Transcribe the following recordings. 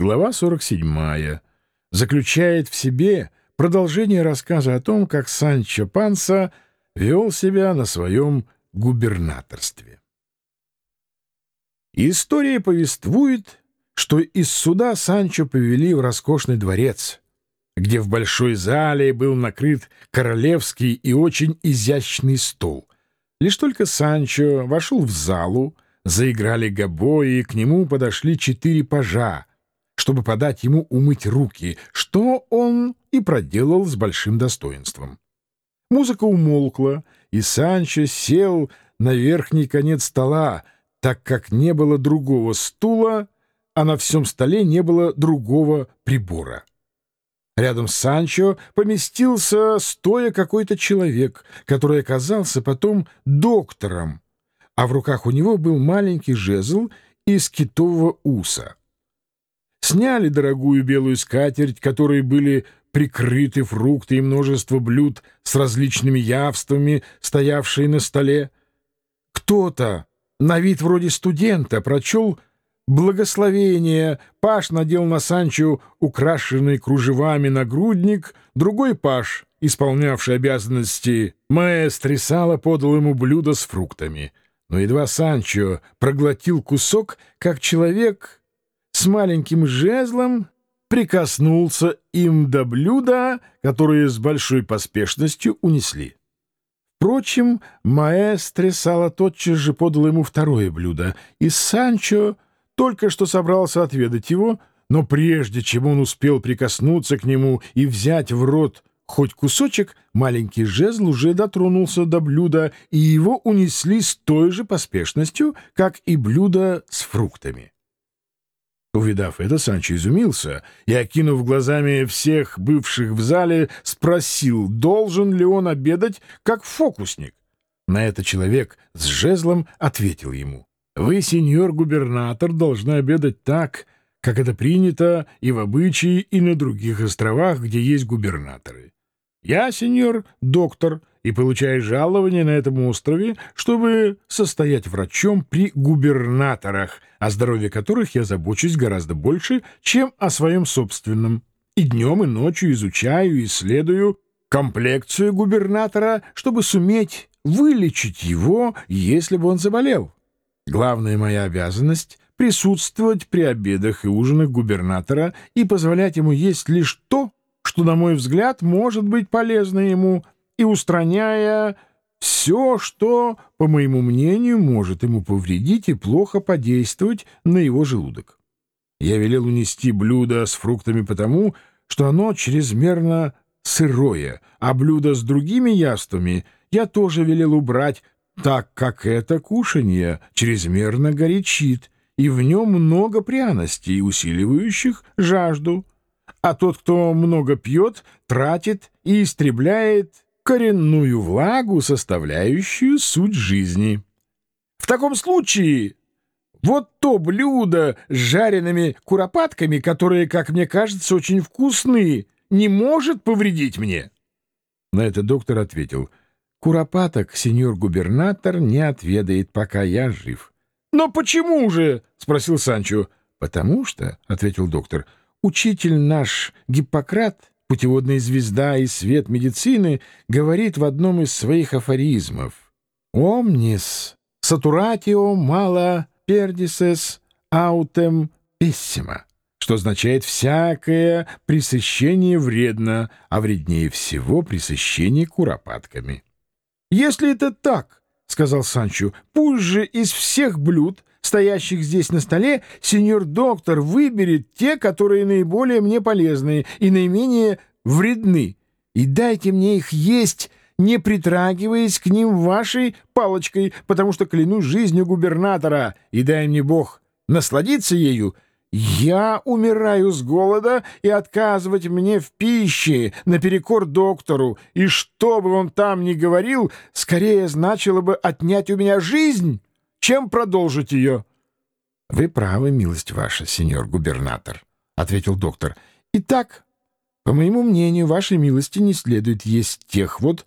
Глава 47 заключает в себе продолжение рассказа о том, как Санчо Панса вел себя на своем губернаторстве. История повествует, что из суда Санчо повели в роскошный дворец, где в большой зале был накрыт королевский и очень изящный стол. Лишь только Санчо вошел в залу, заиграли гобои, и к нему подошли четыре пажа — чтобы подать ему умыть руки, что он и проделал с большим достоинством. Музыка умолкла, и Санчо сел на верхний конец стола, так как не было другого стула, а на всем столе не было другого прибора. Рядом с Санчо поместился стоя какой-то человек, который оказался потом доктором, а в руках у него был маленький жезл из китового уса — сняли дорогую белую скатерть, которой были прикрыты фрукты и множество блюд с различными явствами, стоявшие на столе. Кто-то, на вид вроде студента, прочел благословение, Паш надел на Санчо украшенный кружевами нагрудник, другой Паш, исполнявший обязанности маэстрисала, подал ему блюдо с фруктами. Но едва Санчо проглотил кусок, как человек с маленьким жезлом прикоснулся им до блюда, которое с большой поспешностью унесли. Впрочем, маэстре Сала тотчас же подал ему второе блюдо, и Санчо только что собрался отведать его, но прежде чем он успел прикоснуться к нему и взять в рот хоть кусочек, маленький жезл уже дотронулся до блюда, и его унесли с той же поспешностью, как и блюдо с фруктами. Увидав это, Санчо изумился и, окинув глазами всех бывших в зале, спросил, должен ли он обедать как фокусник. На это человек с жезлом ответил ему, «Вы, сеньор-губернатор, должны обедать так, как это принято и в обычае, и на других островах, где есть губернаторы. Я, сеньор, доктор, и получаю жалование на этом острове, чтобы состоять врачом при губернаторах, о здоровье которых я забочусь гораздо больше, чем о своем собственном. И днем, и ночью изучаю и исследую комплекцию губернатора, чтобы суметь вылечить его, если бы он заболел. Главная моя обязанность — присутствовать при обедах и ужинах губернатора и позволять ему есть лишь то, что, на мой взгляд, может быть полезно ему, и устраняя все, что, по моему мнению, может ему повредить и плохо подействовать на его желудок. Я велел унести блюдо с фруктами потому, что оно чрезмерно сырое, а блюдо с другими яствами я тоже велел убрать, так как это кушанье чрезмерно горячит, и в нем много пряностей, усиливающих жажду. А тот, кто много пьет, тратит и истребляет коренную влагу, составляющую суть жизни. В таком случае вот то блюдо с жареными куропатками, которые, как мне кажется, очень вкусны, не может повредить мне. На это доктор ответил, «Куропаток сеньор-губернатор не отведает, пока я жив». «Но почему же?» — спросил Санчо. «Потому что», — ответил доктор, — «учитель наш Гиппократ путеводная звезда и свет медицины, говорит в одном из своих афоризмов «Omnis saturatio mala perdices autem pessima», что означает «всякое пресыщение вредно, а вреднее всего пресыщение куропатками». «Если это так, — сказал Санчо, — пусть же из всех блюд, стоящих здесь на столе, сеньор-доктор выберет те, которые наиболее мне полезны и наименее вредны, и дайте мне их есть, не притрагиваясь к ним вашей палочкой, потому что клянусь жизнью губернатора, и дай мне Бог насладиться ею, я умираю с голода, и отказывать мне в пище наперекор доктору, и что бы он там ни говорил, скорее значило бы отнять у меня жизнь, чем продолжить ее. — Вы правы, милость ваша, сеньор губернатор, — ответил доктор. — Итак, по моему мнению, вашей милости не следует есть тех вот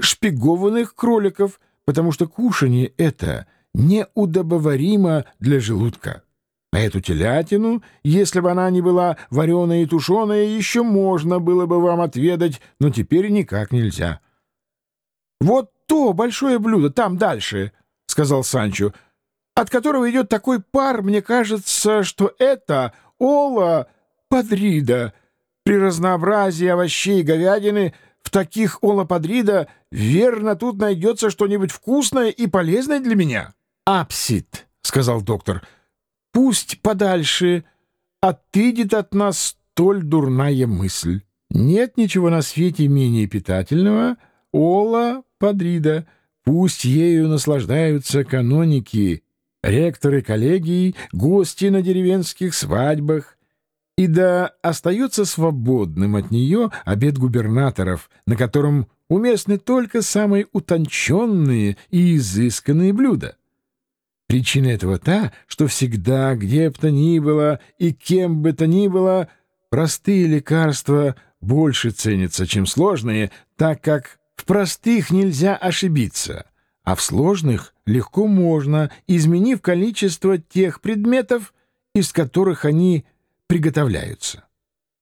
шпигованных кроликов, потому что кушание это неудобоваримо для желудка. А эту телятину, если бы она не была вареная и тушеная, еще можно было бы вам отведать, но теперь никак нельзя. — Вот то большое блюдо, там дальше, — сказал Санчо, — от которого идет такой пар, мне кажется, что это ола подрида. При разнообразии овощей и говядины в таких ола подрида верно тут найдется что-нибудь вкусное и полезное для меня. — Апсид, — сказал доктор, — Пусть подальше отыдет от нас столь дурная мысль. Нет ничего на свете менее питательного ола подрида. Пусть ею наслаждаются каноники, ректоры коллегий, гости на деревенских свадьбах. И да остается свободным от нее обед губернаторов, на котором уместны только самые утонченные и изысканные блюда. Причина этого та, что всегда, где бы то ни было и кем бы то ни было, простые лекарства больше ценятся, чем сложные, так как в простых нельзя ошибиться, а в сложных легко можно, изменив количество тех предметов, из которых они приготовляются.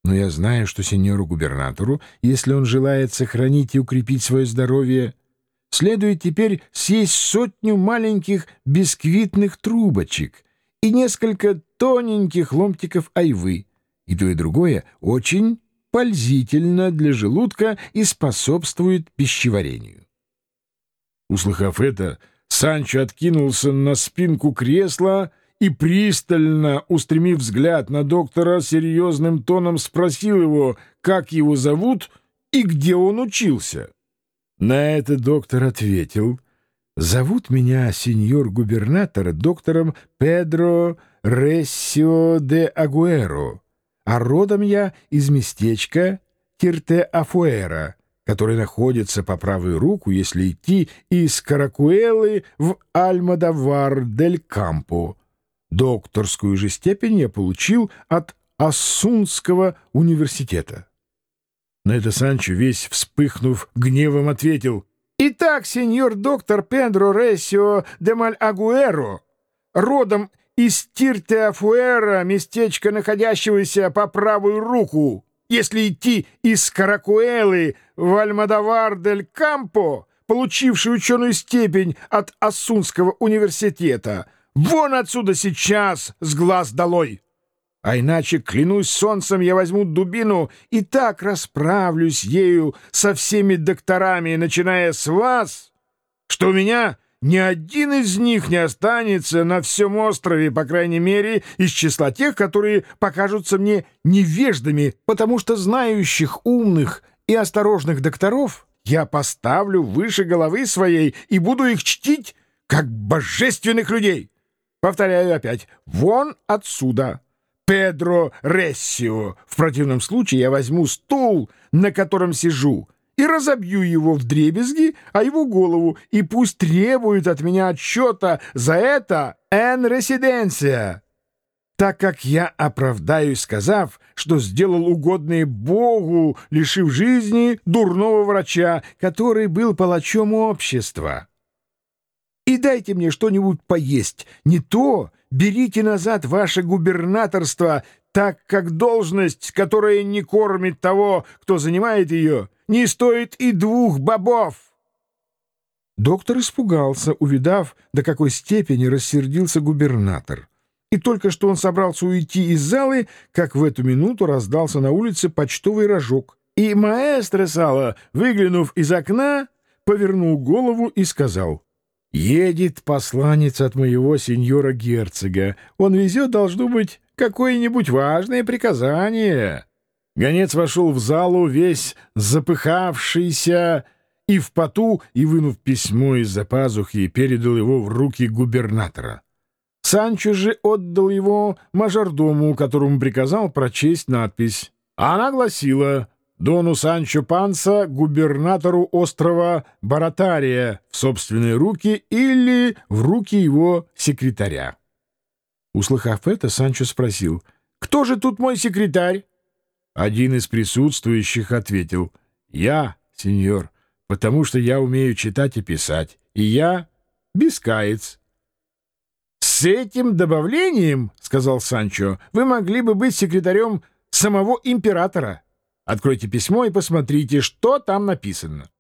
Но я знаю, что сеньору-губернатору, если он желает сохранить и укрепить свое здоровье, следует теперь съесть сотню маленьких бисквитных трубочек и несколько тоненьких ломтиков айвы. И то и другое очень пользительно для желудка и способствует пищеварению. Услыхав это, Санчо откинулся на спинку кресла и, пристально устремив взгляд на доктора, серьезным тоном спросил его, как его зовут и где он учился. На это доктор ответил, «Зовут меня сеньор-губернатор доктором Педро Рессио де Агуэро, а родом я из местечка Кирте-Афуэра, который находится по правую руку, если идти из Каракуэлы в Альмадавар-дель-Кампо. Докторскую же степень я получил от Ассунского университета. На это Санчо, весь вспыхнув гневом, ответил. «Итак, сеньор доктор Педро Ресио де Маль-Агуэро, родом из Тирте-Афуэра, местечко, находящегося по правую руку, если идти из Каракуэлы в Альмадавар-дель-Кампо, получивший ученую степень от Ассунского университета, вон отсюда сейчас с глаз долой!» А иначе, клянусь солнцем, я возьму дубину и так расправлюсь ею со всеми докторами, начиная с вас, что у меня ни один из них не останется на всем острове, по крайней мере, из числа тех, которые покажутся мне невеждами, потому что знающих, умных и осторожных докторов я поставлю выше головы своей и буду их чтить, как божественных людей. Повторяю опять, вон отсюда». Педро Рессио. В противном случае я возьму стул, на котором сижу, и разобью его в дребезги, а его голову, и пусть требует от меня отчета за это «эн резиденция», так как я оправдаюсь, сказав, что сделал угодное Богу, лишив жизни дурного врача, который был палачом общества. И дайте мне что-нибудь поесть, не то берите назад ваше губернаторство, так как должность, которая не кормит того, кто занимает ее, не стоит и двух бобов. Доктор испугался, увидав, до какой степени рассердился губернатор. И только что он собрался уйти из залы, как в эту минуту раздался на улице почтовый рожок. И маэстро Сало, выглянув из окна, повернул голову и сказал — Едет посланец от моего сеньора-герцога. Он везет, должно быть, какое-нибудь важное приказание. Гонец вошел в залу весь запыхавшийся и в поту, и, вынув письмо из-за пазухи, передал его в руки губернатора. Санчо же отдал его мажордому, которому приказал прочесть надпись. Она гласила Дону Санчо Панса, губернатору острова Баратария, в собственные руки или в руки его секретаря. Услыхав это, Санчо спросил, «Кто же тут мой секретарь?» Один из присутствующих ответил, «Я, сеньор, потому что я умею читать и писать, и я бескаец». «С этим добавлением, — сказал Санчо, — вы могли бы быть секретарем самого императора. Откройте письмо и посмотрите, что там написано».